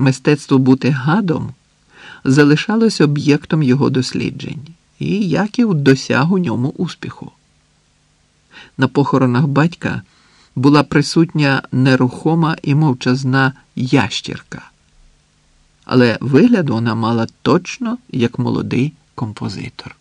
Мистецтво бути гадом залишалось об'єктом його досліджень, і Яків досяг у ньому успіху. На похоронах батька була присутня нерухома і мовчазна ящірка, але вигляд вона мала точно як молодий композитор.